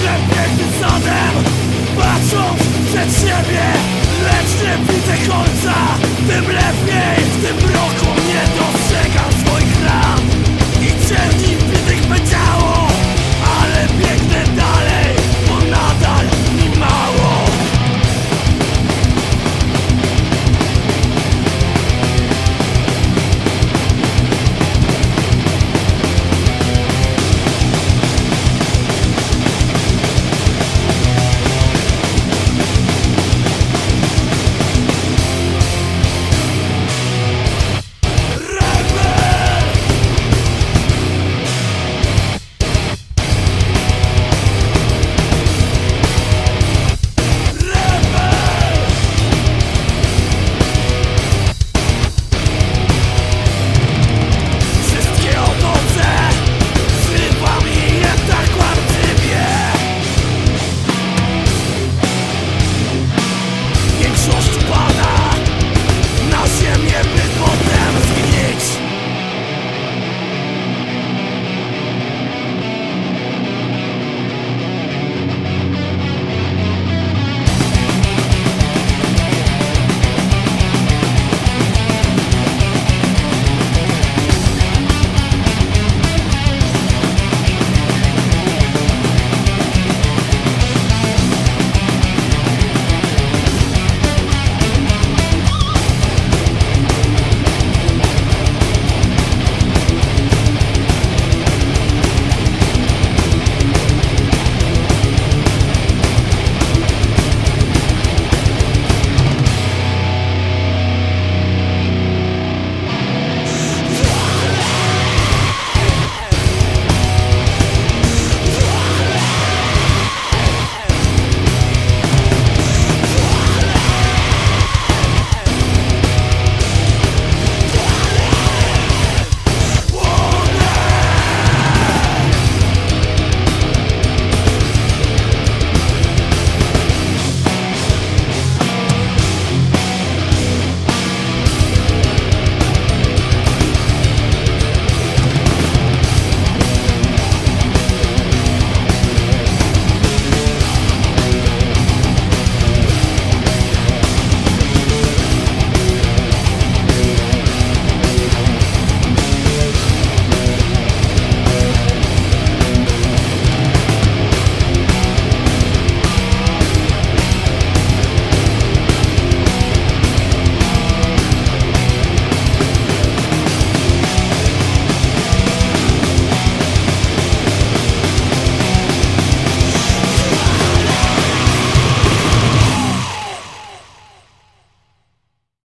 Jestem pięknym sadem Patrząc przed siebie Lecz nie widzę końca Tym